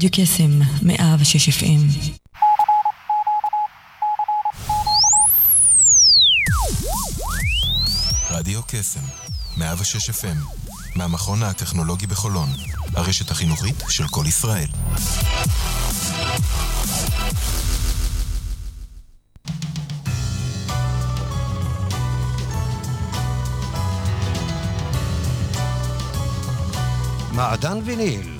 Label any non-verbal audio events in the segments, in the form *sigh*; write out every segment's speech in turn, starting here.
רדיו קסם, מאה ושש אפים. רדיו קסם, 106 FM, מהמכון הטכנולוגי בחולון, הרשת החינוכית של כל ישראל. מעדן ויניל,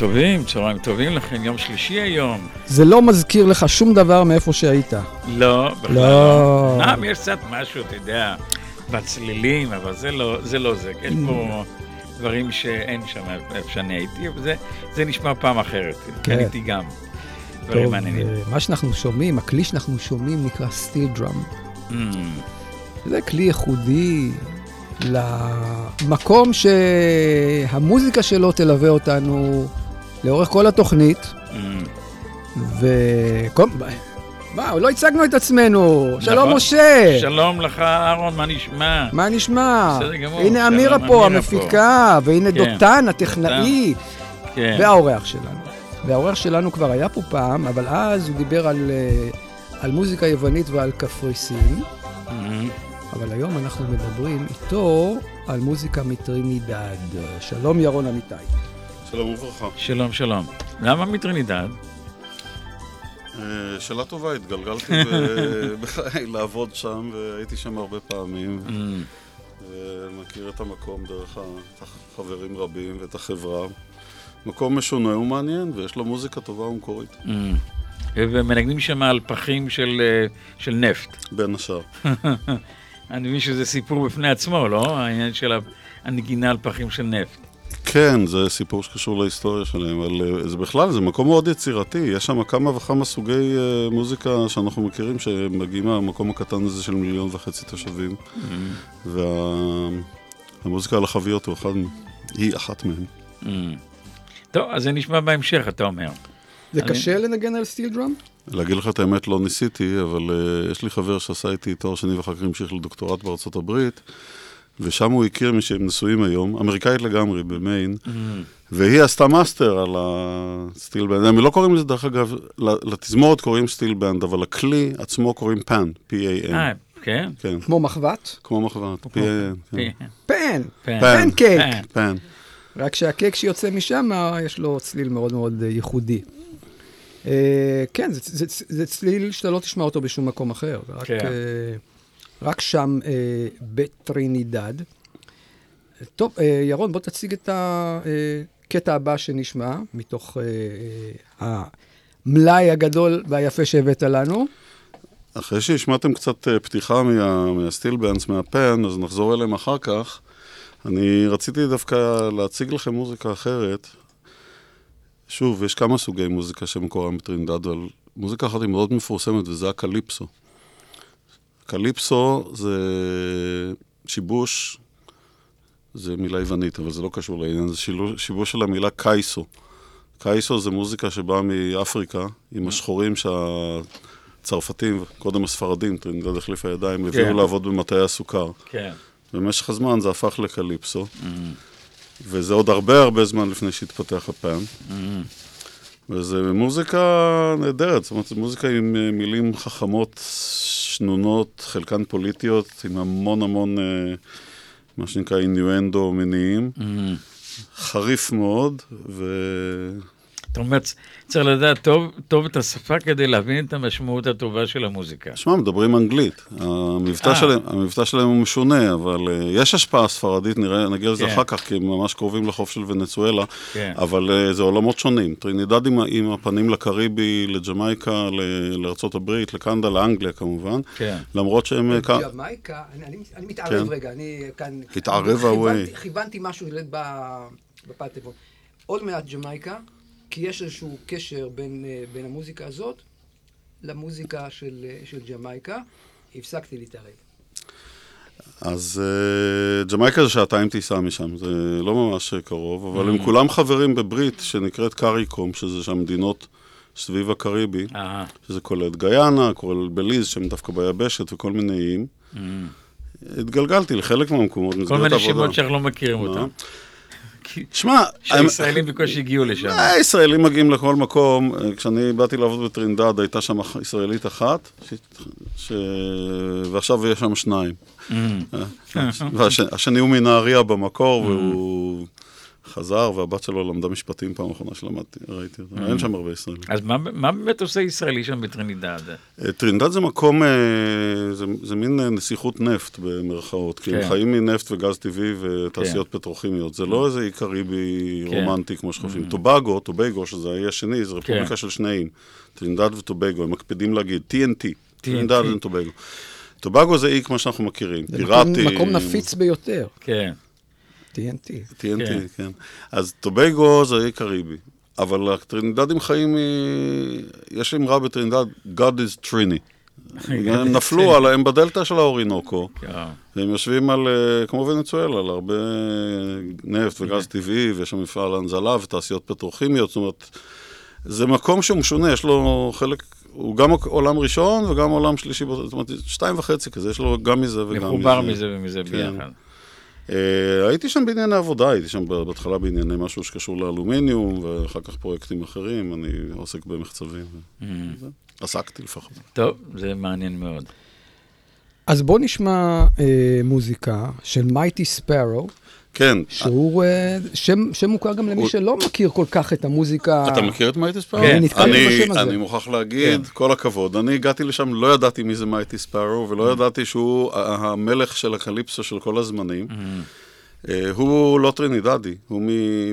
טובים, צהריים טובים לכם, יום שלישי היום. זה לא מזכיר לך שום דבר מאיפה שהיית. לא, בכלל לא. לא. אמנם יש קצת משהו, אתה יודע, בצלילים, אבל זה לא זה. לא זה. יש פה דברים שאין שם איפה שאני הייתי, אבל זה, זה נשמע פעם אחרת. כן. הייתי גם. דברים טוב, מעניינים. אה, מה שאנחנו שומעים, הכלי שאנחנו שומעים נקרא סטיל דראם. Mm, זה כלי ייחודי למקום שהמוזיקה שלו תלווה אותנו לאורך כל התוכנית. mm. וכל... מה, לא הצגנו את עצמנו. שלום, נכון. משה. שלום לך, אהרון, מה נשמע? מה נשמע? בסדר גמור, הנה שלום, אמירה פה, אמירה המפיקה, והנה כן, דותן, הטכנאי, כן. והאורח שלנו. והאורח שלנו כבר היה פה פעם, אבל אז הוא דיבר על, אה, על מוזיקה יוונית ועל קפריסין, Mm, אבל היום אנחנו מדברים איתו על מוזיקה מטרינידד. שלום ירון אמיתי. שלום וברכה. שלום, שלום. למה מטרינידד? אה, שאלה טובה, התגלגלתי *laughs* בחיי לעבוד שם, והייתי שם הרבה פעמים, Mm, ומכיר את המקום דרך החברים רבים ואת החברה. מקום משונה ומעניין, ויש לו מוזיקה טובה ומקורית, mm. ומנגנים שם על פחים של, אה, של נפט. בין השאר. *laughs* אני מבין שזה סיפור בפני עצמו, לא? העניין של הנגינה על פחים של נפט. כן, זה סיפור שקשור להיסטוריה שלהם, אבל אה, זה בכלל, זה מקום מאוד יצירתי, יש שם כמה וכמה סוגי אה, מוזיקה שאנחנו מכירים, שמגיעים מהמקום הקטן הזה של מיליון וחצי תושבים, והמוזיקה על החביות הוא אחד, היא אחת מהם. Mm. טוב, אז זה נשמע בהמשך, אתה אומר. זה אני- קשה לנגן על steel drum? להגיד לך את האמת, לא ניסיתי, אבל uh, יש לי חבר שעשה איתי תואר שני ואחר כך המשיך לדוקטורט בארצות הברית, ושם הוא הכיר מי שהם נשואים היום, אמריקאית לגמרי, במיין, Mm. והיא עשתה מאסטר על ה steel band. הם לא קוראים לזה, דרך אגב, לתזמורת קוראים steel band, אבל לכלי עצמו קוראים pan, P-A-N. אה, כן? כן, כמו מחבת? כמו מחבת, P-A-N. כן. pan! pan. cake. פן. רק שהקייק שיוצא משם, יש לו צליל מאוד מאוד אה, ייחודי. אה, כן, זה, זה, זה צליל שאתה לא תשמע אותו בשום מקום אחר. כן. אה, רק שם, אה, בטרינידד. טוב, אה, ירון, בוא תציג את הקטע הבא שנשמע, מתוך אה, אה, המלאי הגדול והיפה שהבאת לנו. אחרי שהשמעתם קצת אה, פתיחה מה, מהסטיל בנדס, מהפן, אז נחזור אליהם אחר כך. אני רציתי דווקא להציג לכם מוזיקה אחרת. שוב, יש כמה סוגי מוזיקה שמקורם בטרינדד, אבל מוזיקה אחת היא מאוד מפורסמת, וזה הקליפסו. קליפסו זה שיבוש, זה מילה יוונית, אבל זה לא קשור לעניין, זה שיבוש של המילה קייסו. קייסו זה מוזיקה שבאה מאפריקה, עם השחורים שהצרפתים, קודם הספרדים, טרינדד החליף הידיים, הביאו כן. לעבוד במטעי הסוכר. כן. במשך הזמן זה הפך לקליפסו, mm-hmm. וזה עוד הרבה הרבה זמן לפני שהתפתח הפעם. Mm-hmm. וזה מוזיקה נהדרת, זאת אומרת, זו מוזיקה עם אה, מילים חכמות, שנונות, חלקן פוליטיות, עם המון המון, אה, מה שנקרא אינואנדו מיניים. Mm-hmm. חריף מאוד, ו... אתה אומר, צריך לדעת טוב, טוב את השפה כדי להבין את המשמעות הטובה של המוזיקה. שמע, מדברים אנגלית. המבטא אה. שלהם, המבטא שלהם הוא משונה, אבל uh, יש השפעה ספרדית, נראה, נגיע לזה כן. אחר כך, כי הם ממש קרובים לחוף של ונצואלה, כן. אבל uh, זה עולמות שונים. טרינידד עם, עם הפנים לקריבי, לג'מייקה, לארה"ב, לקנדה, לאנגליה כמובן. כן. למרות שהם... ג'מייקה, אני, אני, אני מתערב כן. רגע, אני כאן... התערב הווי. כיוונתי משהו בפלטפון. עוד מעט ג'מייקה. כי יש איזשהו קשר בין, אה, בין המוזיקה הזאת למוזיקה של, אה, של ג'מייקה. הפסקתי להתערב. אז uh, ג'מייקה זה שעתיים טיסה משם, זה לא ממש קרוב, אבל mm. הם כולם חברים בברית שנקראת קאריקום, שזה שם מדינות סביב הקריבי, uh-huh. שזה כולל את גיאנה, כולל בליז, שהם דווקא ביבשת וכל מיני איים. Mm. התגלגלתי לחלק מהמקומות, כל מיני שמות שאנחנו לא מכירים אותם. שמע... שהישראלים בקושי הגיעו לשם. הישראלים מגיעים לכל מקום. כשאני באתי לעבוד בטרינדד, הייתה שם ישראלית אחת, ועכשיו יש שם שניים. Mm. והשני הוא מנהריה במקור, והוא... חזר, והבת שלו למדה משפטים פעם אחרונה שלמדתי, ראיתי אותה. אין שם הרבה ישראלים. אז מה, מה באמת עושה ישראלי שם בטרינידד? אה, טרינידד זה מקום, אה, זה, זה מין אה, נסיכות נפט במרכאות, כי הם כן. חיים מנפט וגז טבעי ותעשיות כן. פטרוכימיות. זה לא איזה אי קריבי כן. רומנטי כמו שחושבים. טובגו, טובגו, שזה האי השני, זה רפובליקה של שני איים. טרינידד וטובגו, הם מקפידים להגיד TNT, טרינידד וטובגו. טובגו זה אי כמו שאנחנו מכירים, פיראטי. זה מקום נפיץ ביותר. כן. TNT. TNT, כן. כן. אז טובגו זה אי קריבי. אבל הטרינדדים חיים, יש אמרה בטרינדד, God is Trini. הם נפלו על, הם בדלתא של האורינוקו, כן. והם יושבים על, אה, כמו ונצואלה, על הרבה נפט וגז כן. טבעי, ויש שם מפעל הנזלה ותעשיות פטרוכימיות, זאת אומרת, זה מקום שהוא משונה, יש לו חלק, הוא גם עולם ראשון וגם עולם שלישי, זאת אומרת, שתיים וחצי כזה, יש לו גם מזה וגם מזה. מחובר מזה ומזה ביחד. Uh, הייתי שם בענייני עבודה, הייתי שם בהתחלה בענייני משהו שקשור לאלומיניום, ואחר כך פרויקטים אחרים, אני עוסק במחצבים. Mm. עסקתי לפחות. טוב, זה מעניין מאוד. אז בוא נשמע uh, מוזיקה של מייטי ספארו. כן. שהוא אה, שם, שם מוכר גם למי הוא... שלא מכיר כל כך את המוזיקה. אתה מכיר את מייטי ספארו? כן. אני בשם הזה. אני מוכרח להגיד, כן. כל הכבוד. אני הגעתי לשם, לא ידעתי מי זה Mighty Sparrow, ולא mm. ידעתי שהוא המלך של הקליפסו של כל הזמנים. Mm. Uh, הוא לא טרינידדי, הוא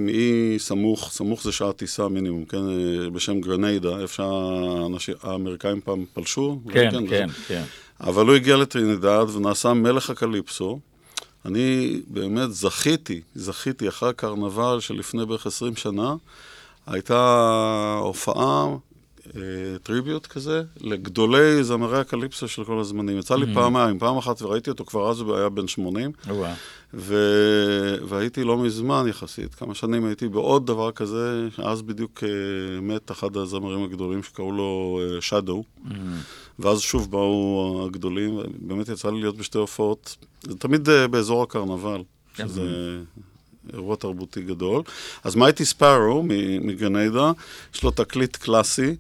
מאי סמוך, סמוך זה שעה טיסה מינימום, כן, אה, בשם גרניידה, איפה שהאמריקאים פעם פלשו. כן, כן, כן, כן. אבל הוא הגיע לטרינידד ונעשה מלך הקליפסו. אני באמת זכיתי, זכיתי אחרי הקרנבל שלפני בערך 20 שנה, הייתה הופעה, אה, טריביוט כזה, לגדולי זמרי הקליפסו של כל הזמנים. יצא לי mm-hmm. פעמיים, פעם אחת וראיתי אותו, כבר אז הוא היה בן 80. ו... והייתי לא מזמן יחסית, כמה שנים הייתי בעוד דבר כזה, אז בדיוק uh, מת אחד הזמרים הגדולים שקראו לו שדו. Uh, mm-hmm. ואז שוב באו הגדולים, באמת יצא לי להיות בשתי הופעות, זה תמיד uh, באזור הקרנבל, כן. שזה אירוע תרבותי גדול. אז מייטי ספארו מגנדה, יש לו תקליט קלאסי,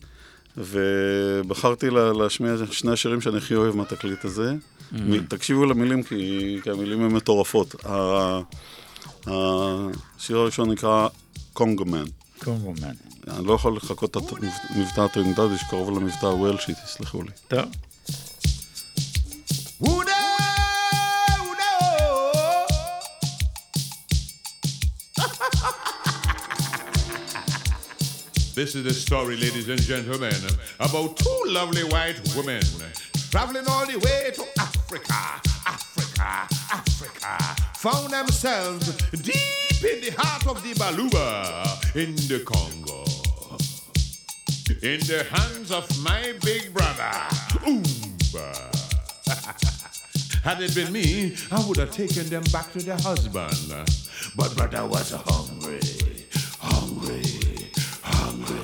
ובחרתי להשמיע שני השירים שאני הכי אוהב מהתקליט הזה. Mm-hmm. תקשיבו למילים, כי, כי המילים הן מטורפות. השיר הראשון נקרא קונגומן. קונגומן. אני לא יכול לחכות את המבטא הטרינדדי שקרוב למבטא הוולשי, תסלחו לי. טוב. This is a story, ladies and gentlemen, about two lovely white women traveling all the way to Africa, Africa, Africa, found themselves deep in the heart of the Baluba in the Congo. in the hands of my big brother. Oomba. *laughs* Had it been me, I would have taken them back to their husband. But brother was hungry, hungry, hungry.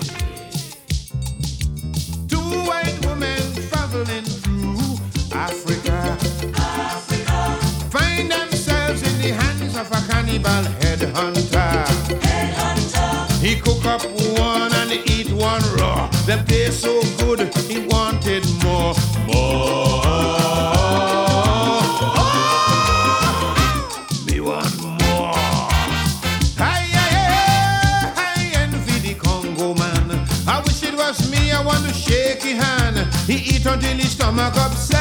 Two white women traveling through Africa, Africa. find themselves in the hands of a cannibal headhunter. headhunter. He cook up that tastes so good, he wanted more, more. Want more. I envy the Congo man. I wish it was me, I want to shake his hand. He eat until his stomach upset.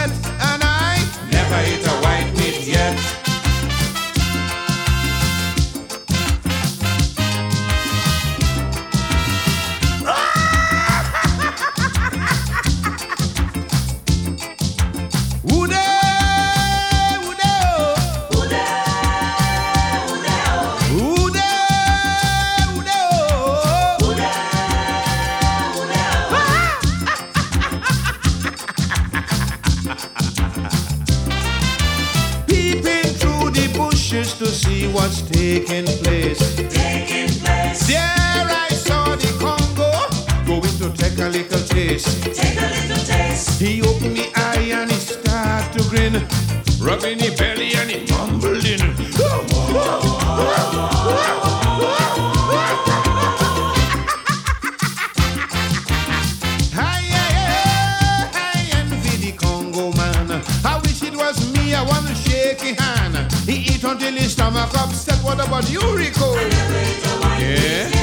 rubbing his belly and he mumbling. I envy the Congo man. I wish it was me. I want to shake his hand. He eat until his stomach upset. What about you, Rico? Yeah.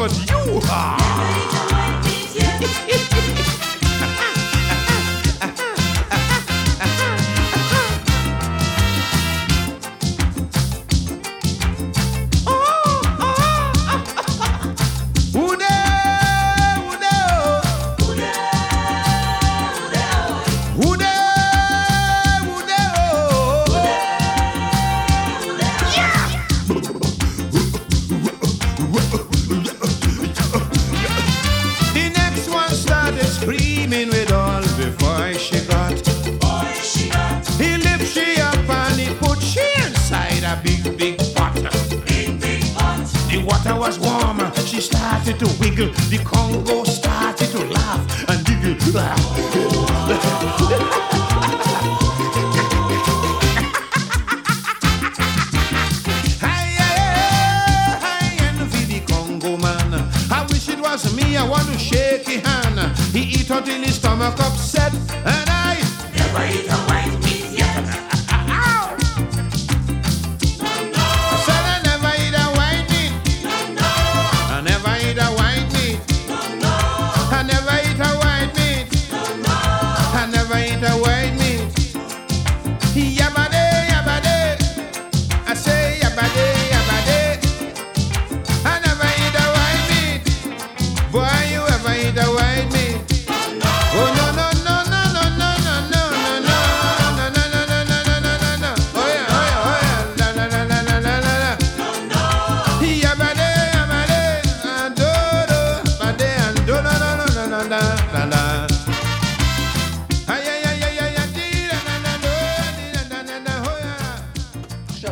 but you are. *laughs*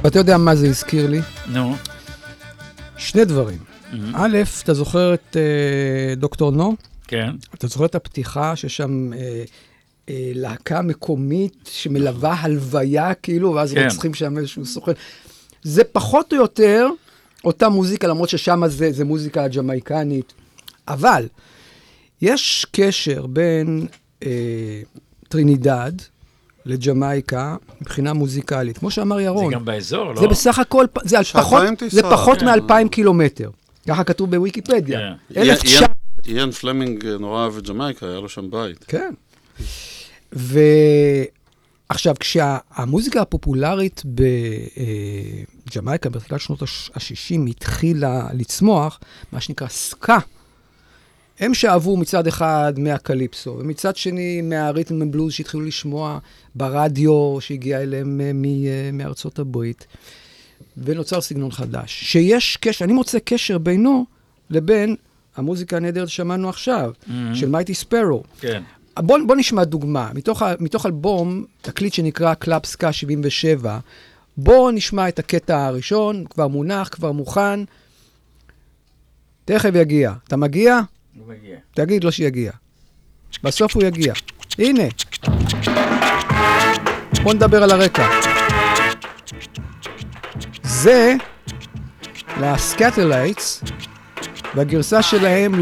ואתה יודע מה זה הזכיר לי? נו, שני דברים. א', אתה זוכר את אה, דוקטור נו? כן. אתה זוכר את הפתיחה ששם אה, אה, להקה מקומית שמלווה הלוויה, כאילו, ואז כן. רוצחים שם איזשהו סוכן. זה פחות או יותר אותה מוזיקה, למרות ששם זה, זה מוזיקה ג'מייקנית. אבל יש קשר בין אה, טרינידד לג'מייקה מבחינה מוזיקלית. כמו שאמר זה ירון, גם באזור, לא? זה בסך הכל, זה, על פחות, זה פחות כן. מאלפיים קילומטר. ככה כתוב בוויקיפדיה. כן. אלף תשע... איין פלמינג אה, נורא אוהב את ג'מייקה, היה לו שם בית. כן. ועכשיו, כשהמוזיקה הפופולרית בג'מייקה בתחילת שנות ה-60 התחילה לצמוח, מה שנקרא סקה, הם שאבו מצד אחד מהקליפסו, ומצד שני מה rhythm ו blues שהתחילו לשמוע ברדיו שהגיע אליהם אה, אה, מארצות הברית, ונוצר סגנון חדש. שיש קשר, אני מוצא קשר בינו לבין המוזיקה הנהדרת ששמענו עכשיו, של Mighty Sparrow. כן. בוא, בוא נשמע דוגמה. מתוך, מתוך אלבום, תקליט שנקרא Club Ska 77, בוא נשמע את הקטע הראשון, כבר מונח, כבר מוכן. תכף יגיע. אתה מגיע? הוא מגיע. תגיד לו שיגיע. בסוף הוא יגיע. הנה. בוא נדבר על הרקע. זה ה Skatalites, והגרסה שלהם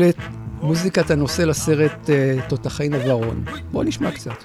למוזיקת הנושא לסרט אה, תותחי נברון. בואו נשמע קצת.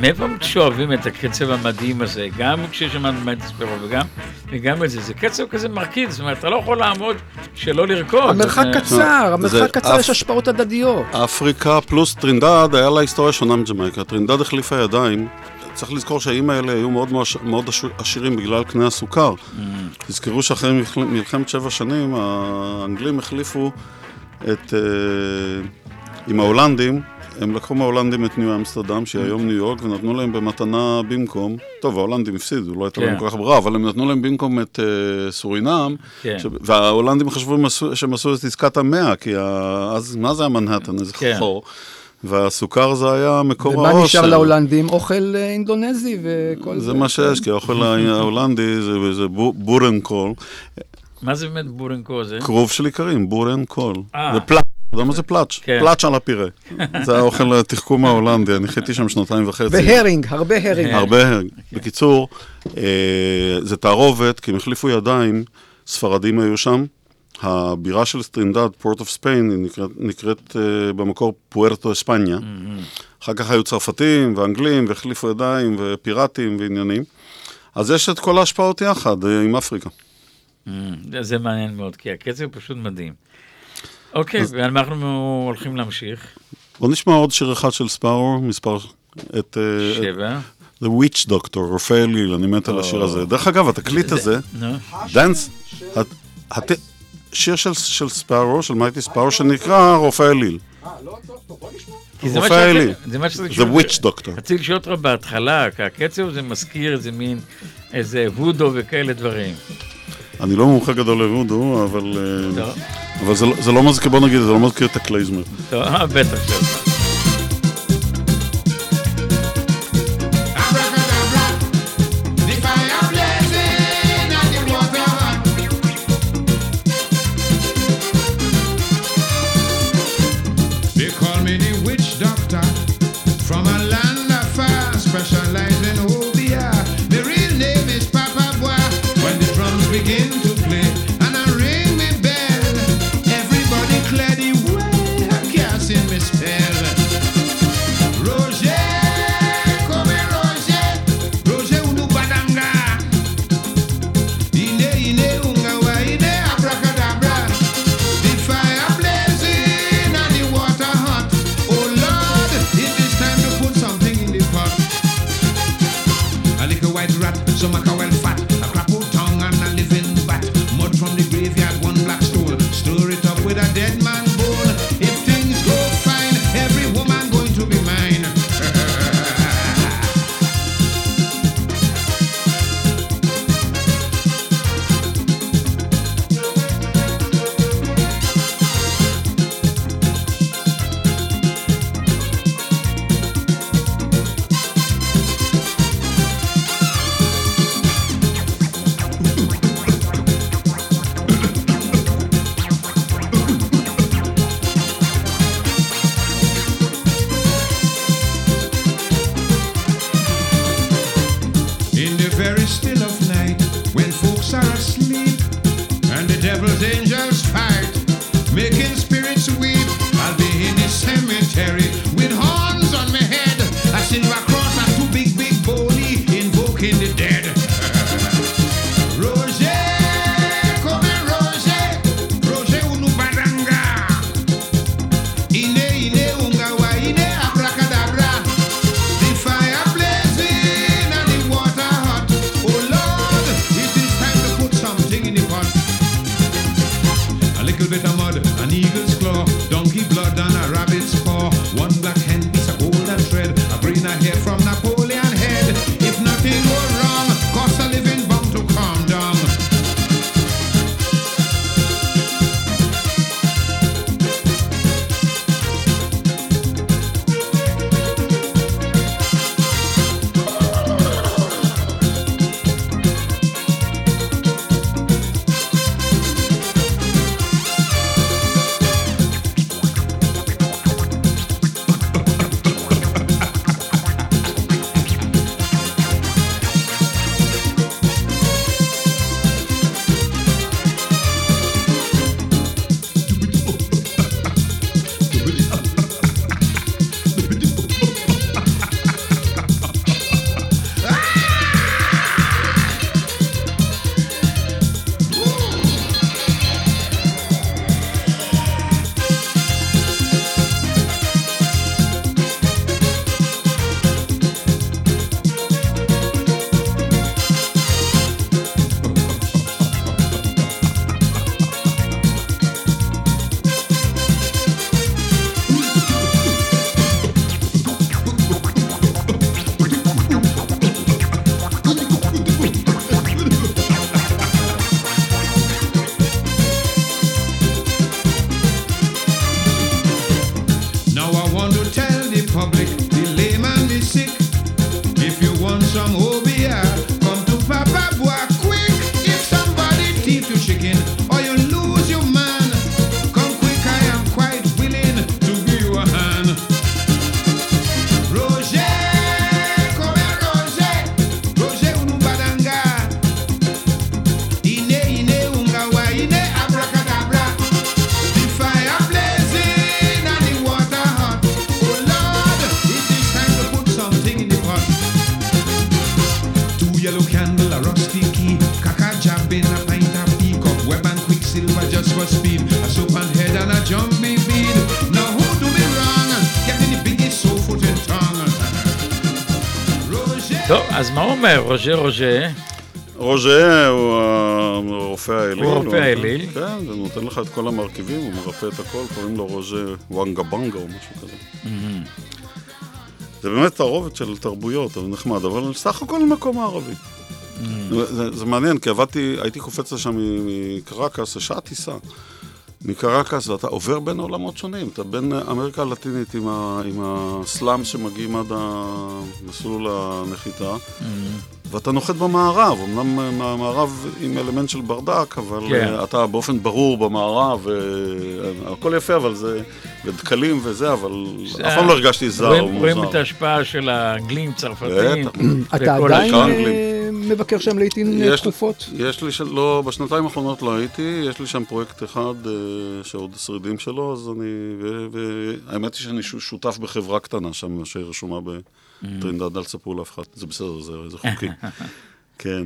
מאיפה שואבים את הקצב המדהים הזה? גם כששמענו Mighty Sparrow וגם, וגם את זה. זה קצב כזה מרקיד, זאת אומרת, אתה לא יכול לעמוד שלא לרקוד. המרחק זה- קצר, המרחק קצר, יש השפעות הדדיות. אפריקה פלוס טרינדד, היה לה היסטוריה שונה מג'מייקה. טרינדד החליפה ידיים. צריך לזכור שהאיים האלה היו מאוד מאוד- מאוד עש- עשירים בגלל קנה הסוכר. תזכרו שאחרי מלח- מלחמת שבע שנים, האנגלים החליפו את... אה, עם ההולנדים, הם לקחו מההולנדים את ניו אמסטרדם, שהיא היום ניו יורק, ונתנו להם במתנה במקום, טוב, ההולנדים הפסידו, לא הייתה להם כן. כל כך ברירה, אבל הם נתנו להם במקום את אה, סורינם, כן. ש... וההולנדים חשבו שהם עשו את עסקת המאה, כי ה... אז מה זה המנהטן, איזה כן. חור. והסוכר זה היה מקור ומה העושר. נשאר להולנדים? אוכל אה, אינדונזי וכל זה. זה מה שיש, כי האוכל *laughs* ההולנדי זה, זה בו- בורנקול, מה זה באמת בורנקו הזה? כרוב של איכרים, בורנקול. אה. זה פלאץ', אתה יודע מה זה פלאץ'? כן. פלאץ' על הפירה. *laughs* זה האוכל התחכום ההולנדי, אני חייתי שם שנתיים וחצי. והרינג, הרבה הרינג. הרבה הרג. בקיצור, אה, זה תערובת, כי הם החליפו ידיים, ספרדים היו שם. הבירה של סטרינדד, פורט אוף ספיין, היא נקראת, נקראת אה, במקור פוארטו אספניה. אחר כך היו צרפתים ואנגלים, והחליפו ידיים ופיראטים ועניינים. אז יש את כל ההשפעות יחד אה, עם אפריקה. Mm, זה מעניין מאוד, כי הקצב פשוט מדהים. אוקיי, אז... ואנחנו הולכים להמשיך. בוא נשמע עוד שיר אחד של ספארו, מספר... את... אה, שבע. את, The Witch Doctor, רופא אליל, אני מת על השיר הזה. דרך אגב, התקליט הזה, דאנס, שיר של ספארו, של מייטי ספארו, שנקרא רופא אליל. אה, לא, טוב, בוא נשמע. רופא אליל. The Witch Doctor. רציתי לשאול אותך בהתחלה, הקצב הזה מזכיר איזה מין, איזה וודו וכאלה דברים. אני לא מומחה גדול לרודו, אבל... אה, אבל לא, זה לא מזכיר, בוא נגיד, זה לא מזכיר את הקלייזמר. *laughs* בטח. טוב, אז מה אומר רוז'ה רוז'ה? רוז'ה הוא הרופא האליל. הוא הרופא האליל. כן, זה נותן לך את כל המרכיבים, הוא מרפא את הכל, קוראים לו רוז'ה וואנגה בנגה או משהו כזה. זה באמת תערובת של תרבויות, אבל נחמד, אבל סך הכל מקום הערבי. זה, זה מעניין, כי עבדתי, הייתי קופץ לשם מקרקס, זה שעה טיסה. מקרקס, ואתה עובר בין עולמות שונים. אתה בין אמריקה הלטינית עם, ה, עם הסלאם שמגיעים עד המסלול הנחיתה, ואתה נוחת במערב, אמנם המערב עם אלמנט של ברדק, אבל כן. אתה באופן ברור במערב, הכל יפה, אבל זה, ודקלים וזה, אבל אף פעם לא הרגשתי זר או מוזר. רואים את ההשפעה של האנגלים, צרפתים. בטח. אתה עדיין אה. מבקר שם לעיתים אה, יש- תכופות? יש לי. לא, בשנתיים האחרונות לא הייתי, יש לי שם פרויקט אחד אה, שעוד שרידים שלו, אז אני... והאמת היא שאני שותף בחברה קטנה שם, שרשומה בטרינדד, אל תספרו לאף אחד, זה בסדר, זה, זה חוקי. *laughs* כן.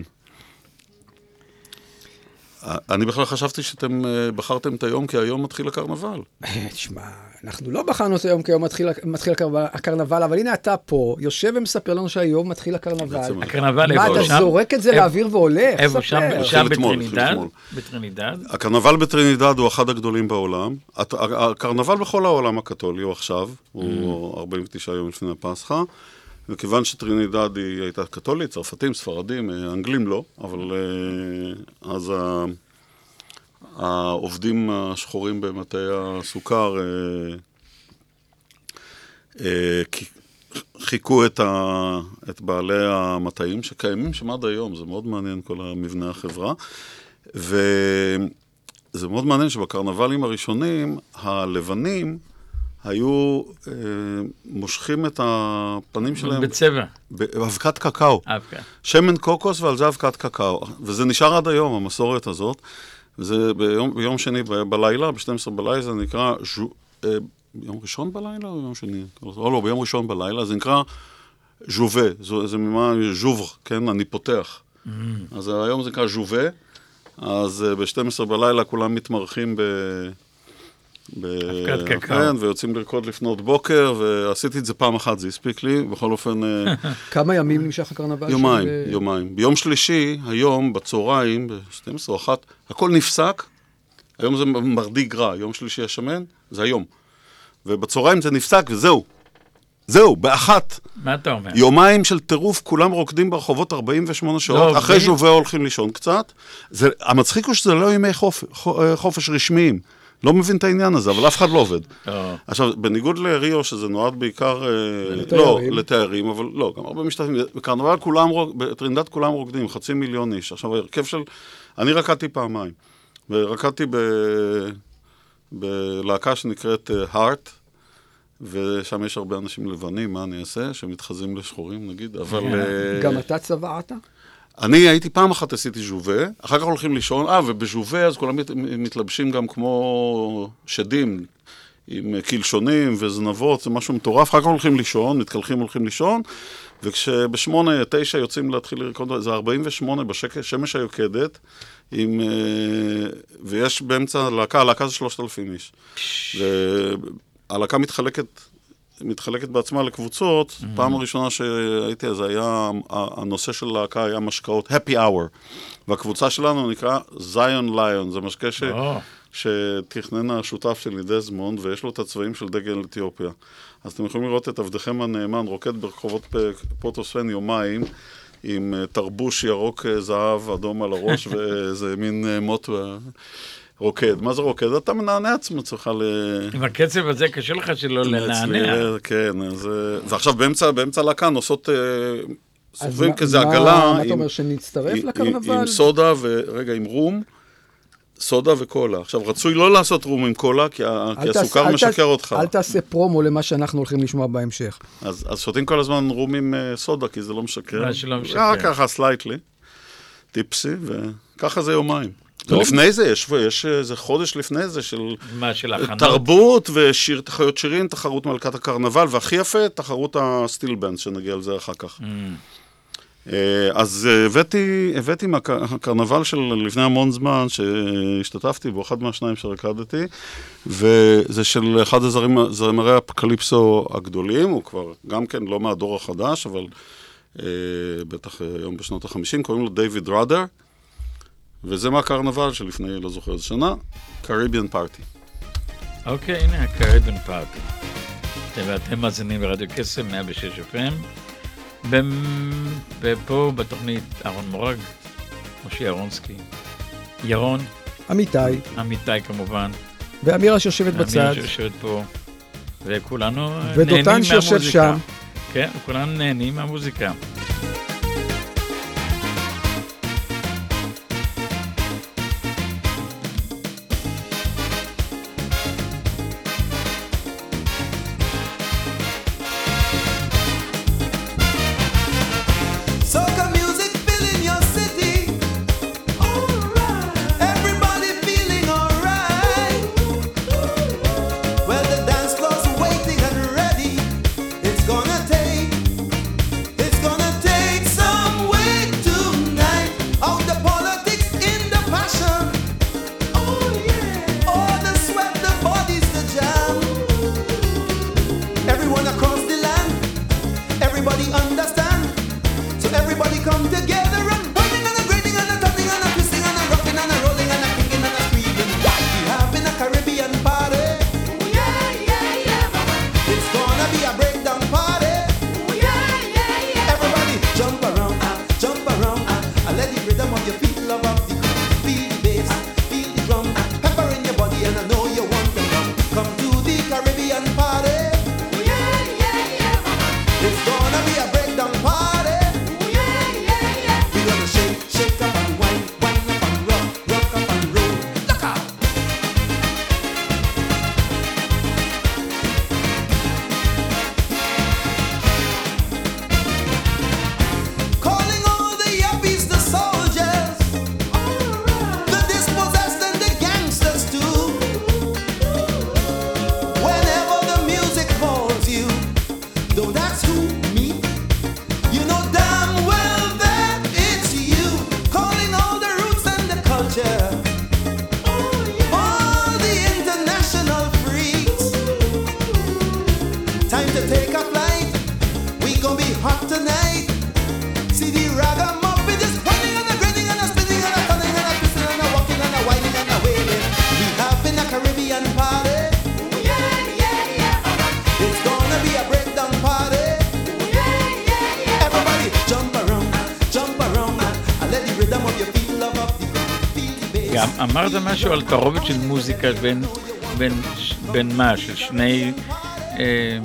אני בכלל חשבתי שאתם אה, בחרתם את היום, כי היום מתחיל הקרנבל. *laughs* תשמע, אנחנו לא בחרנו את היום כי היום מתחיל, מתחיל הקרנבל, אבל הנה אתה פה, יושב ומספר לנו שהיום מתחיל הקרנבל. הקרנבל מה, איפה? אתה שם? זורק את זה לאוויר והולך? איפה שם? שם אתמול, בטרינידד? בטרינידד? הקרנבל בטרינידד הוא אחד הגדולים בעולם. הקרנבל בכל העולם הקתולי הוא עכשיו, הוא 49 יום לפני הפסחא. וכיוון שטרינידד היא הייתה קתולית, צרפתים, ספרדים, אה, אנגלים לא, אבל אה, אז העובדים השחורים במטה הסוכר אה, חיכו את, ה, את בעלי המטעים שקיימים שם עד היום, זה מאוד מעניין כל המבנה החברה. וזה מאוד מעניין שבקרנבלים הראשונים, הלבנים היו אה, מושכים את הפנים שלהם בצבע. באבקת קקאו. אבקה. שמן קוקוס ועל זה אבקת קקאו. וזה נשאר עד היום, המסורת הזאת. וזה ביום, ביום שני ב- בלילה, ב-12 בלילה, זה נקרא ז'ו... אה, ביום ראשון בלילה או ביום שני? לא, לא, ביום ראשון בלילה, זה נקרא ז'ובה. זו- זה ממה ז'ובר, כן? אני פותח. אז היום זה נקרא ז'ובה. אז אה, ב-12 בלילה כולם מתמרחים ב... ב... אבקת קקאו. כן, ויוצאים לרקוד לפנות בוקר, ועשיתי את זה פעם אחת, זה הספיק לי. בכל אופן... אה, *laughs* כמה ימים נמשך הקרנבל? יומיים, אה, יומיים. ביום שלישי, היום, בצהריים, ב-12 או 1, הכל נפסק. היום זה מרדי גרע, יום שלישי השמן, זה היום. ובצהריים זה נפסק, וזהו. זהו, באחת. מה אתה אומר? יומיים של טירוף, כולם רוקדים ברחובות 48 שעות, לא, אחרי? ז'ובה הולכים לישון קצת. זה, המצחיק הוא שזה לא ימי חופ, חו- חופש רשמיים. לא מבין את העניין הזה, אבל אף אחד לא עובד. לא. עכשיו, בניגוד לריו, שזה נועד בעיקר... אה, לתיירים. לא, לתיירים, אבל לא, גם הרבה משתתפים. בקרנבל כולם, בטרינדד כולם רוקדים, חצי מיליון איש. עכשיו, ההרכב של... אני רקדתי פעמיים. ורקדתי ב... בלהקה שנקראת הארט, ושם יש הרבה אנשים לבנים, מה אני אעשה? שמתחזים לשחורים נגיד, אבל... אה, גם אתה צבעת? אני הייתי פעם אחת עשיתי ז'ובה, אחר כך הולכים לישון, אה, ובז'ובה אז כולם מת, מתלבשים גם כמו שדים, עם קלשונים וזנבות, זה משהו מטורף, אחר כך הולכים לישון, מתקלחים הולכים לישון, וכשבשמונה, תשע יוצאים להתחיל לרקוד, זה 48 בשמש היוקדת, עם, אה, ויש באמצע הלהקה, הלהקה זה 3,000 איש. והלהקה מתחלקת מתחלקת בעצמה לקבוצות. Mm-hmm. פעם הראשונה שהייתי, אז היה, הנושא של הלהקה היה משקאות Happy Hour. והקבוצה שלנו נקרא Zion Lion, זה משקה ש... או. שתכנן השותף שלי דזמונד, ויש לו את הצבעים של דגל אתיופיה. אז אתם יכולים לראות את עבדכם הנאמן רוקד ברחובות פ- פורטוספן יומיים, עם אה, תרבוש ירוק אה, זהב אדום על הראש, *laughs* ואיזה מין אה, מוט אה, רוקד. מה זה רוקד? אתה מנענע עצמך ל... עם הקצב הזה קשה לך שלא לנענע. כן, אז... אה, ועכשיו באמצע, באמצע הלהקה נוסעות... אה, סוחבים מה- כזה מה- עגלה. מה אתה עם- אומר, שנצטרף עם- לקרנבל? עם סודה ו... רגע, עם רום. סודה וקולה. עכשיו, רצוי לא לעשות רום עם קולה, כי, כי תעשה- הסוכר אל משקר תעשה- אותך. אל תעשה פרומו למה שאנחנו הולכים לשמוע בהמשך. אז, אז שותים כל הזמן רום עם uh, סודה, כי זה לא משקר. מה שלא משקר. ככה slightly, tipsy, וככה זה יומיים. טוב. ולפני זה, יש, יש איזה חודש לפני זה של מה של הכנות? תרבות ושיר, תחרויות שירים, תחרות מלכת הקרנבל, והכי יפה, תחרות הסטיל בנד, שנגיע לזה אחר כך. Mm. אה, אז הבאתי, הבאתי מהקרנבל של לפני המון זמן, שהשתתפתי בו, אחד מהשניים שרקדתי, וזה של אחד הזרים- זמרי הקליפסו הגדולים, הוא כבר גם כן לא מהדור החדש, אבל אה, בטח אה, היום בשנות ח-50, קוראים לו דיוויד ראדר, וזה מהקרנבל שלפני, לא זוכר איזה שנה, קריביאן פארטי. אוקיי, הנה הקריבן פארטי. ואתם מאזינים ברדיו קסם 106 FM. במ- ופה בתוכנית אהרון מורג, משה ירונסקי, ירון, אמיתי, עמיתי כמובן, ואמירה שיושבת בצד, אמיר שיושבת פה, וכולנו אה, נהנים ודותן שיושב מהמוזיקה. שם. כן, כולנו נהנים מהמוזיקה. אמרת משהו על תערובת של מוזיקה בין, בין, בין מה? של שני, אה,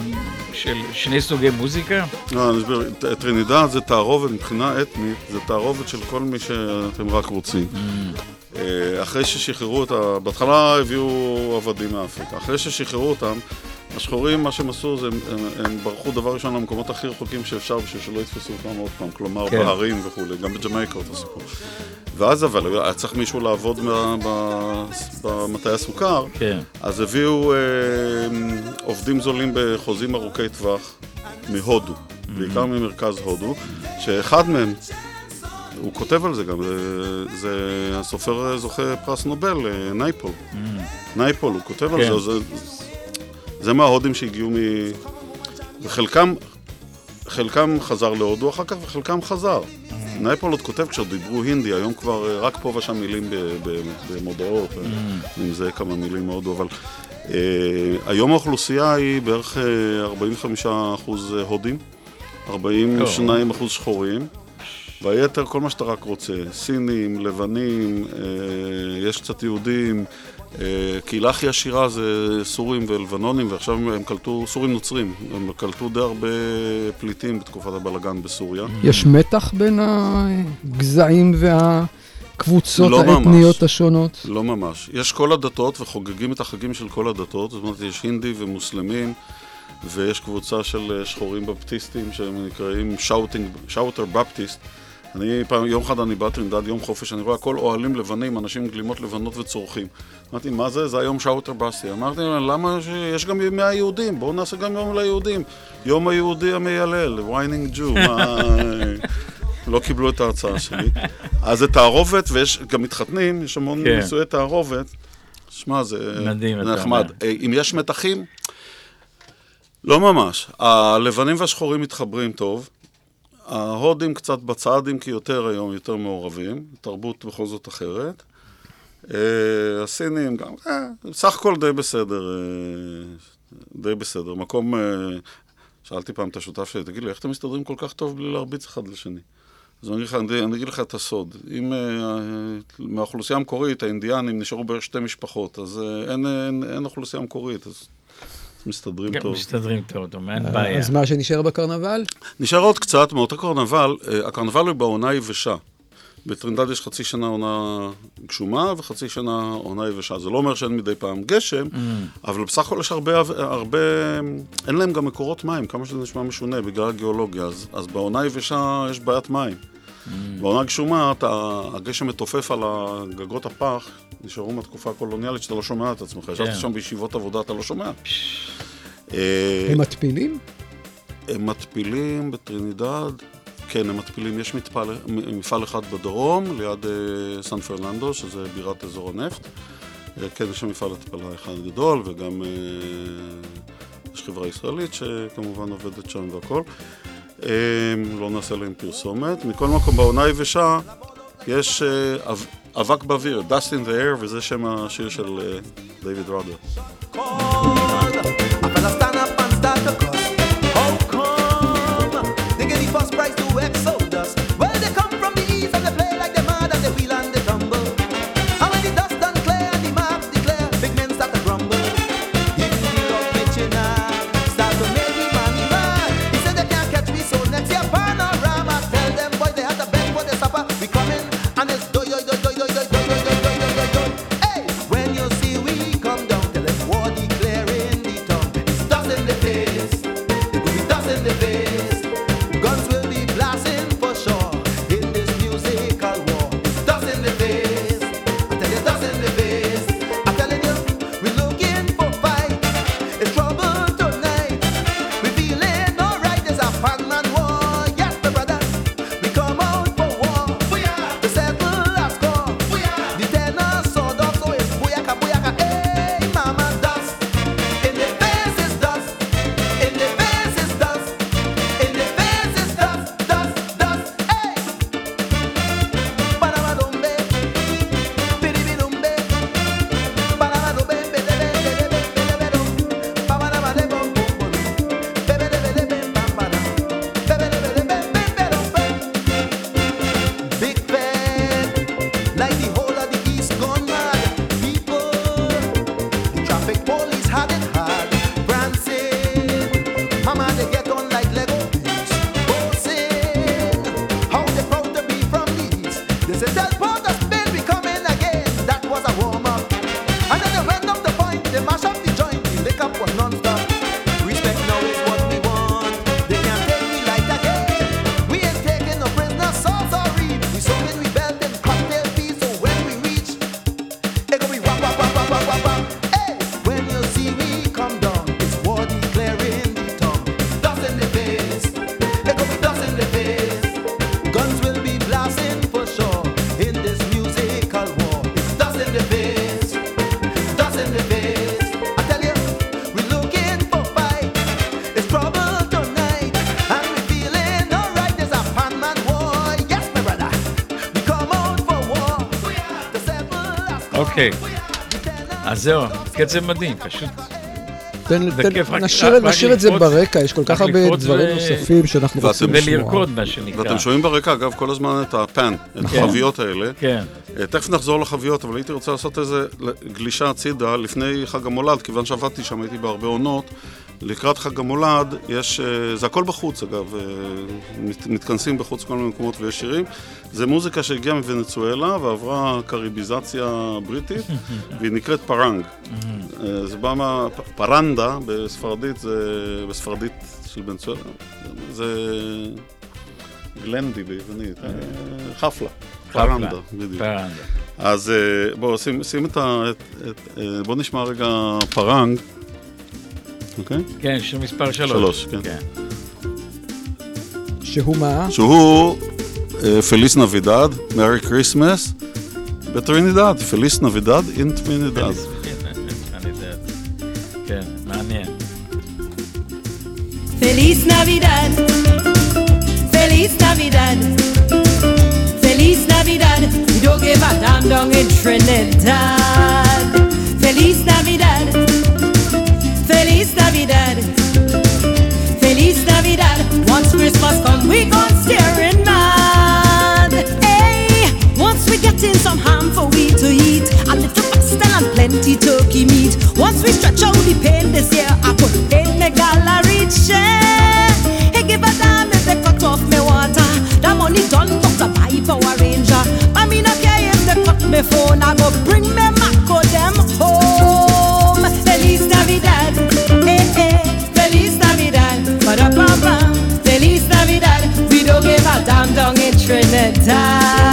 של שני סוגי מוזיקה? לא, אני אסביר, ט- טרינידד זה תערובת מבחינה אתנית, זה תערובת של כל מי שאתם רק רוצים. אה, אחרי ששחררו אותה, בהתחלה הביאו עבדים מאפריקה, אחרי ששחררו אותם, השחורים, מה שהם עשו זה, הם, הם, הם ברחו דבר ראשון למקומות הכי רחוקים שאפשר בשביל שלא יתפסו אותם עוד פעם, כלומר כן. בהרים וכולי, גם בג'מייקה אותו סיפור. ואז אבל היה צריך מישהו לעבוד במטעי הסוכר, כן. אז הביאו אה, עובדים זולים בחוזים ארוכי טווח מהודו, בעיקר ממרכז הודו, שאחד מהם, הוא כותב על זה גם, זה, זה הסופר אה, זוכה פרס נובל, אה, נייפול. נייפול, הוא כותב על כן. זה, זה, זה מההודים שהגיעו מ... וחלקם חלקם חזר להודו אחר כך וחלקם חזר. נייפול עוד כותב כשעוד דיברו הינדי, היום כבר אה, רק פה ושם מילים במודעות, אה, אני מזהה כמה מילים מהודו, אבל אה, היום האוכלוסייה היא בערך אה, 45% הודים, 42% שחורים, והיתר כל מה שאתה רק רוצה, סינים, לבנים, יש קצת יהודים, קהילה הכי עשירה זה סורים ולבנונים, ועכשיו הם קלטו, סורים נוצרים, הם קלטו די הרבה פליטים בתקופת הבלגן בסוריה. יש מתח בין הגזעים והקבוצות לא ממש. האתניות השונות? לא ממש. יש כל הדתות וחוגגים את החגים של כל הדתות, זאת אומרת, יש הינדי ומוסלמים, ויש קבוצה של אה, שחורים בפטיסטים שהם נקראים שאוטר בפטיסט. אני פעם, יום אחד אני בטרינדד, יום חופש, אני רואה הכל אוהלים לבנים, אנשים עם גלימות לבנות וצורכים. אמרתי, מה זה? זה היום Shouter Baptist. אמרתי להם, למה שיש גם ימי היהודים? בואו נעשה גם יום ליהודים. יום היהודי המיילל, whining Jew, מה... *laughs* לא קיבלו את ההרצאה שלי. אז זה תערובת, ויש גם מתחתנים, יש המון כן. נישואי תערובת. שמע, זה מדהים, נחמד. אם יש מתחים, לא ממש. הלבנים והשחורים מתחברים טוב. ההודים קצת בצד, אם כי יותר היום, יותר מעורבים. תרבות בכל זאת אחרת. אה, הסינים גם, אה, בסך הכל די בסדר. אה, די בסדר. מקום, שאלתי פעם את השותף שלי, תגיד לי, איך אתם מסתדרים כל כך טוב בלי להרביץ אחד לשני? אז אני אגיד לך, אני, אגיד לך את הסוד. אם אה, מהאוכלוסייה המקורית, האינדיאנים, נשארו בערך שתי משפחות, אז אה, אין, אין, אין אוכלוסייה מקורית, אז מסתדרים טוב. מסתדרים טוב, טוב, אין בעיה. אז מה שנשאר בקרנבל? נשאר עוד קצת מאותו קרנבל, אה, הקרנבל הוא בעונה יבשה. בטרינדד יש חצי שנה עונה גשומה וחצי שנה עונה יבשה. זה לא אומר שאין מדי פעם גשם, אבל בסך הכל יש הרבה, הרבה... אין להם גם מקורות מים, כמה שזה נשמע משונה בגלל הגיאולוגיה. אז, אז בעונה יבשה יש בעיית מים. בעונה גשומה, אתה, הגשם מתופף על הגגות הפח, נשארו מהתקופה הקולוניאלית שאתה לא שומע את עצמך. ישבתי שם בישיבות עבודה, אתה לא שומע. אה, הם מתפילים? הם מתפילים בטרינידד, כן, הם מתפילים. יש מתפל, מ- מפעל אחד בדרום, ליד אה, סן פרננדו, שזה בירת אזור הנפט. אה, כן, יש שם מפעל התפלה אחד גדול, וגם אה, יש חברה ישראלית שכמובן עובדת שם והכל. אה, לא נעשה להם פרסומת. מכל מקום, בעונה היבשה יש אה, אב- אבק באוויר, Dust in the Air, וזה שם השיר של אה, דיוויד ראדר. אוקיי. אז זהו, קצב מדהים, פשוט. תן, תן, נשאיר, נשאיר את זה ברקע, יש כל כך הרבה דברים ו- נוספים שאנחנו רוצים לשמוע. ולרקוד, מה שנקרא. ואתם שומעים ברקע, אגב, כל הזמן את הפן, את כן. החביות האלה. כן. אה, תכף נחזור לחביות, אבל הייתי רוצה לעשות איזה גלישה הצידה לפני חג המולד, כיוון שעבדתי שם, הייתי בהרבה עונות. לקראת חג המולד, יש, אה, זה הכל בחוץ אגב, אה, מת, מתכנסים בחוץ כל מיני מקומות ויש שירים. זה מוזיקה שהגיעה מוונצואלה ועברה קריביזציה בריטית, *laughs* והיא נקראת parang. אה, זה בא מה... parranda בספרדית, זה בספרדית של ונצואלה, זה γλέντι ביוונית, חפלה. parranda, בדיוק. parranda. אז בואו, שים, את ה... בואו נשמע רגע parang. אוקיי? כן, שיר מספר 3. 3, כן. כן. שהוא מה? שהוא אה, Feliz Navidad, Merry Christmas, בטרינידד, Feliz Navidad in Trinidad. כן, מעניין. Feliz Navidad, Feliz Navidad, Feliz Navidad, דוגי בדם דונג in Trinidad. Some ham for we to eat, a little pastel and plenty turkey meat. Once we stretch out the pain this year, I could paint me gallery chair. Hey, give a damn if they cut off me water. That money done, but to buy Power Ranger. I mean, I care if they cut me phone, I go bring me Maco them home. Feliz Navidad, eh eh. Feliz Navidad, ba-da-ba-bam. Feliz Navidad, we don't give a damn down in Trinidad.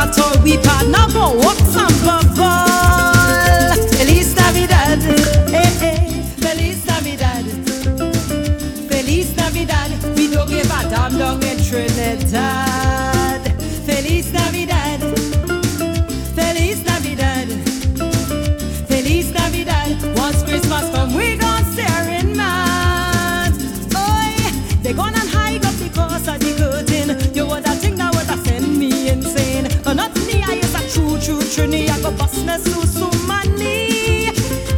battle, we partner for what's up true, true trini. I go bust me so so money.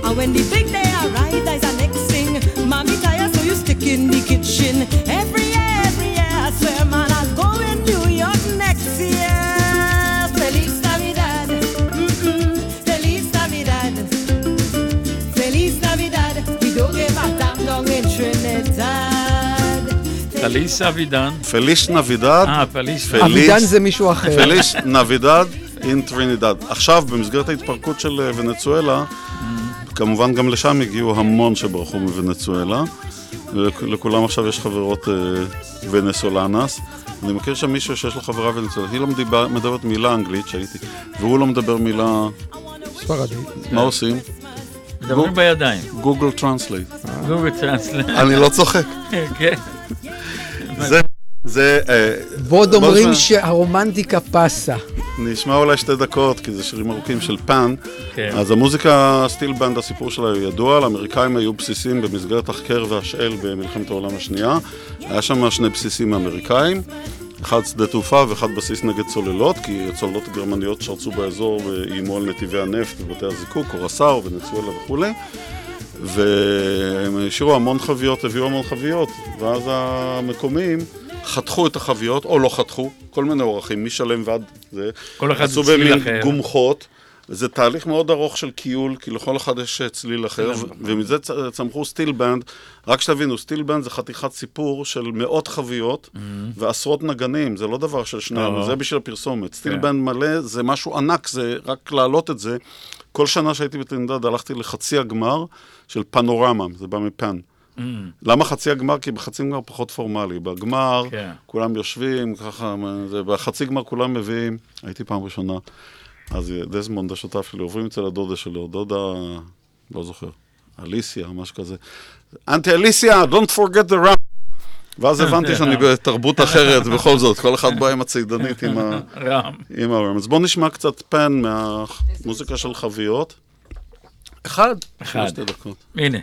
And when the big day arrive, there's a next thing. Mommy tired, so you stick in the kitchen. Every year, every year, I swear, man, I'll go in New York next year. Feliz Navidad. Mm-mm. Feliz Navidad. Feliz Navidad. We don't give a damn down in Trinidad. פליס אבידן. פליש נבידד, אה, פליס. פליס. אבידן זה מישהו אחר. פליש נבידד אין טרינידד. עכשיו, במסגרת ההתפרקות של אה, ונצואלה, כמובן גם לשם הגיעו המון שברחו מוונצואלה. לכולם עכשיו יש חברות אה, venezolanas. אני מכיר שם מישהו שיש לו חברה ונסולנית, היא לא מדבר, מדברת מילה אנגלית, שהייתי, והוא לא מדבר מילה... ספרדי. מה עושים? מדברים בידיים. Google Translate. Google Translate. אני לא צוחק. כן. זה... זה... אה, ועוד אומרים נשמע- שהרומנטיקה פסה. נשמע אולי שתי דקות, כי זה שירים ארוכים של פן. כן. אז המוזיקה, סטיל בנד, הסיפור שלה הוא ידוע, לאמריקאים היו בסיסים במסגרת החקר והשאל במלחמת העולם השנייה. היה שם שני בסיסים אמריקאים, אחד שדה תעופה ואחד בסיס נגד צוללות, כי צוללות גרמניות שרצו באזור ואיימו על נתיבי הנפט ובתי הזיקוק, קורסאו ונצואלה וכולי. והם השאירו המון חביות, הביאו המון חביות, ואז המקומיים חתכו את החביות, או לא חתכו, כל מיני אורכים, משלם ועד זה. כל אחד עשו צליל במין אחר. גומחות. זה תהליך מאוד ארוך של כיול, כי לכל אחד יש אה, צליל אחר, ומזה צ- צמחו steel band. רק שתבינו, steel band זה חתיכת סיפור של מאות חביות ועשרות נגנים, זה לא דבר של שניים, לא. זה בשביל הפרסומת. steel כן. band מלא זה משהו ענק, זה רק להעלות את זה. כל שנה שהייתי בטרינדד הלכתי לחצי הגמר של פנורמה, זה בא מפן. למה חצי הגמר? כי בחצי גמר פחות פורמלי. בגמר, כן. כולם יושבים, ככה, זה, בחצי גמר כולם מביאים, הייתי פעם ראשונה. אז דזמונד, השותף שלי, עוברים אצל הדודה שלו, דודה, לא זוכר, אליסיה, משהו כזה. אנטי אליסיה, don't forget the rum. ואז הבנתי שאני בתרבות אחרת, בכל זאת, כל אחד בא עם הצידנית, עם, ה, רם. עם הרם. אז בואו נשמע קצת פן מהמוזיקה של חביות. אחד. אחד. שתי דקות. הנה.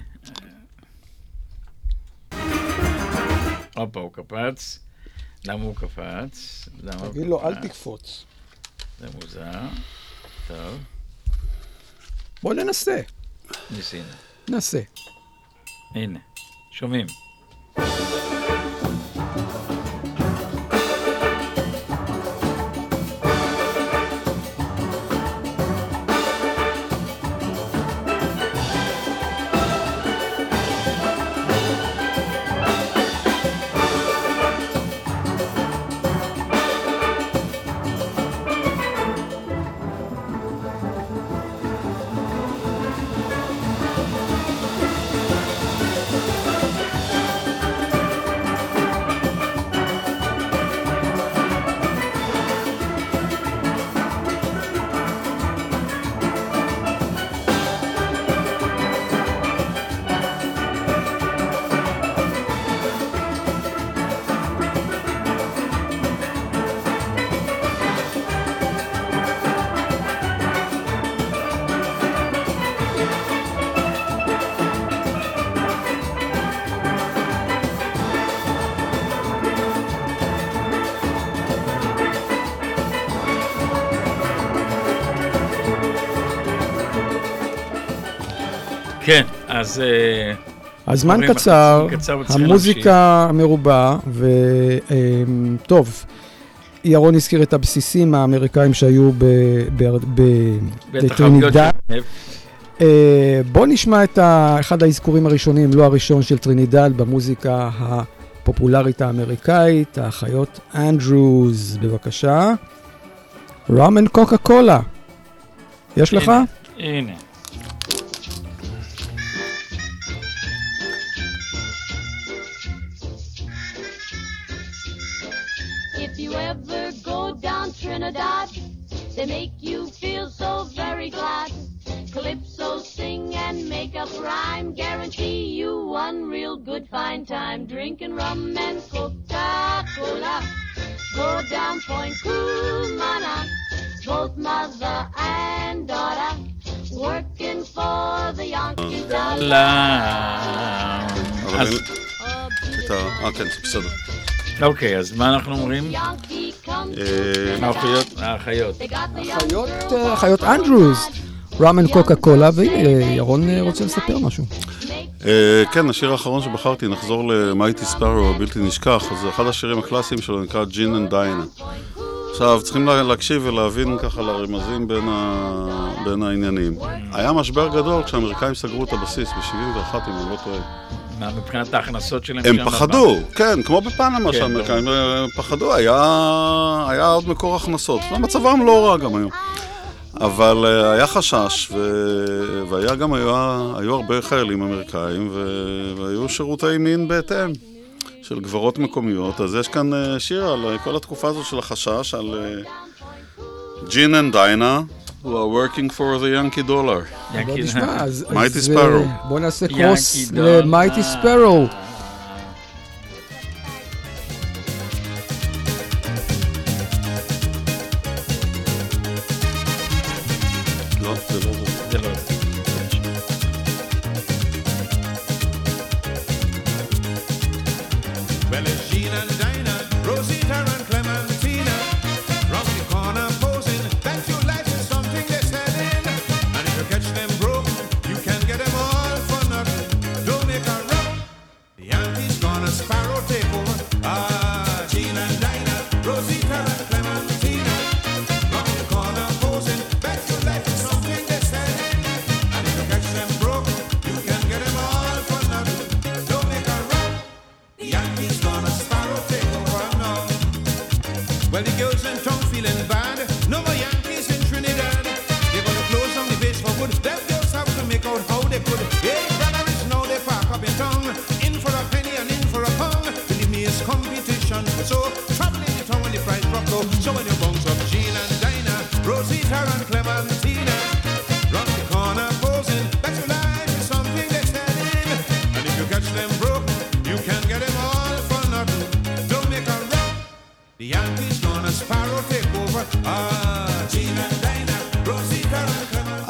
הופה, הוא קפץ. למה הוא קפץ? למה הוא תגיד לו, אל? תקפוץ. זה מוזר. טוב, בוא ננסה. ניסינו. ננסה. הנה, שומעים. אז... אה, הזמן קצר, המוזיקה מרובה, וטוב, ירון הזכיר את הבסיסים האמריקאים שהיו בטרינידד. אה, בוא נשמע את אחד האזכורים הראשונים, לא הראשון של טרינידד, במוזיקה הפופולרית האמריקאית, האחיות אנדרוז, בבקשה. ראמן קוקה קולה. יש לך? הנה, Trinidad, they make you feel so very glad. Calypso sing and make up rhyme, guarantee you one real good fine time. Drinking rum and Coca-Cola, go down Point Cumana, both mother and daughter, working for the Yankee dollar. לא. אבל אז- אין- את ה... אה, כן, זה בסדר. אוקיי, אז מה אנחנו אומרים? אה, האחיות, האחיות. אנדרוז, Rum and Coca-Cola, והנה, ירון אה, רוצה לספר משהו. אה, כן, השיר האחרון שבחרתי, נחזור ל Mighty Sparrow, הבלתי נשכח, זה אחד השירים הקלאסיים שלו, נקרא Jean and Dinah. עכשיו, צריכים לה- להקשיב ולהבין ככה לרמזים בין, ה... בין העניינים. היה משבר גדול כשהאמריקאים סגרו את הבסיס ב-71, אם אני לא טועה. מה, מבחינת ההכנסות שלהם הם שם פחדו, כן, כמו בפנמה כן, שהאמריקאים אה, פחדו, היה, היה עוד מקור הכנסות. ומצבם לא רע גם היום. אבל אה, היה חשש, ו... והיה גם, היה, היו הרבה חיילים אמריקאים, ו... והיו שירותי מין בהתאם, של גברות מקומיות. אז יש כאן אה, שיר על אה, כל התקופה הזאת של החשש, על Jean and Dinah, who are working for the Yankee dollar. בוא Yankee- נשמע, אז... Mighty אז, Sparrow. אה, בוא נעשה Yankee cross dollar. ל Mighty Sparrow.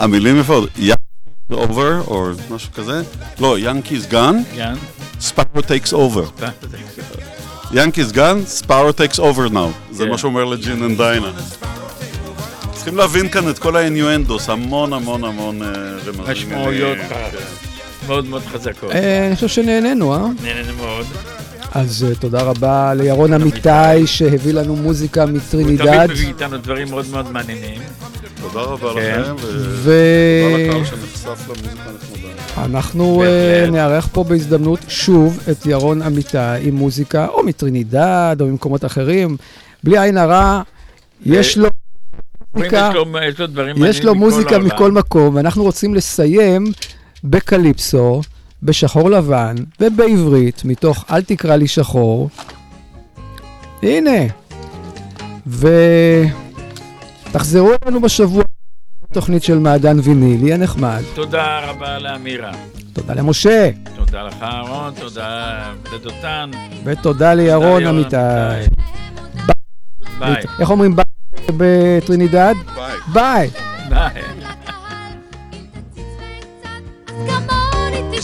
המילים יפות, Yankees over, או משהו כזה. לא, Yankees gone, gone? Sparrow takes over. Yankees gone, Sparrow takes over now. זה כן. מה שאומר ל Jean and Dinah. צריכים להבין כאן את כל ה innuendos, המון המון המון אה, רמזים. משמעויות מיניים. מאוד מאוד חזקות. אה, אני חושב שנהנינו, אה? נהנה מאוד. אז אה, תודה רבה לירון אמיתי שהביא לנו מוזיקה הוא מטרינידד. תמיד מביא איתנו דברים מאוד מאוד מעניינים. תודה רבה כן. לכם, ו- ותודה לקהל שנחשף למוזיקה הנחמדה. אנחנו אה. נארח פה בהזדמנות שוב את ירון אמיתי עם מוזיקה, או מטרינידד או ממקומות אחרים. בלי עין הרע, יש לו מוזיקה, יש לו- יש לו דברים יש מעניינים לו מכל מוזיקה העולם. מכל מקום, ואנחנו רוצים לסיים בקליפסו, בשחור לבן ובעברית, מתוך אל תקרא לי שחור. הנה. ותחזרו אלינו בשבוע, תוכנית של מעדן ויניל, יהיה נחמד. תודה רבה לאמירה. תודה למשה, תודה לך אהרון, תודה לדותן. ותודה לירון ירון אמיתי. ביי. איך אומרים ביי בטרינידד? ביי. ביי. ביי. כמוני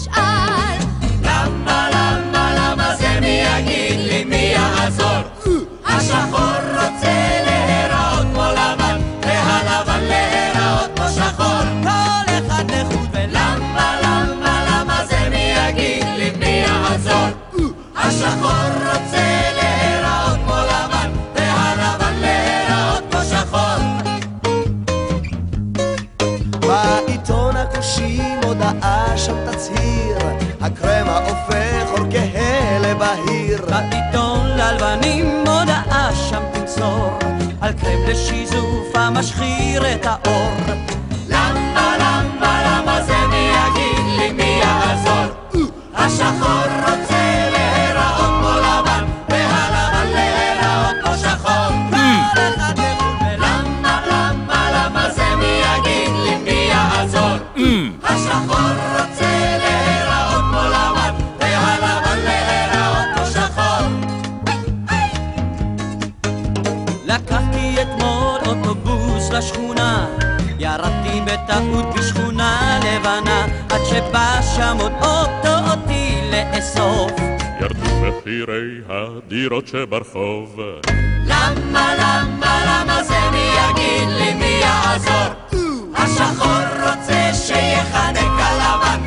לשיזוף המשחיר את האור. מחירי הדירות שברחוב. למה, למה, למה זה מי יגיד לי מי יעזור? השחור רוצה שיחנק הלבן,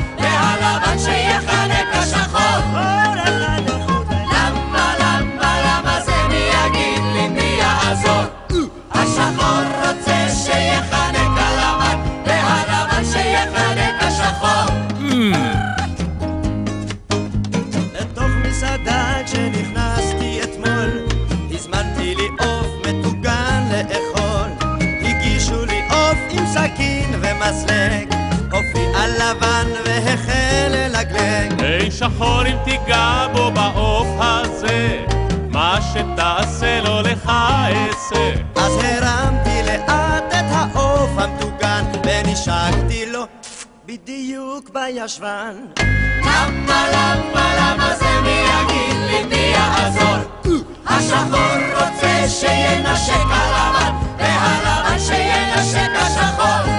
שחור אם תיגע בו בעוף הזה, מה שתעשה לו לך אעשה. אז הרמתי לאט את העוף המטוגן ונשקתי לו בדיוק בישבן למה, למה, למה זה מי יגיד לי מי יעזור? השחור רוצה שינשק הלבן והלבן שינשק השחור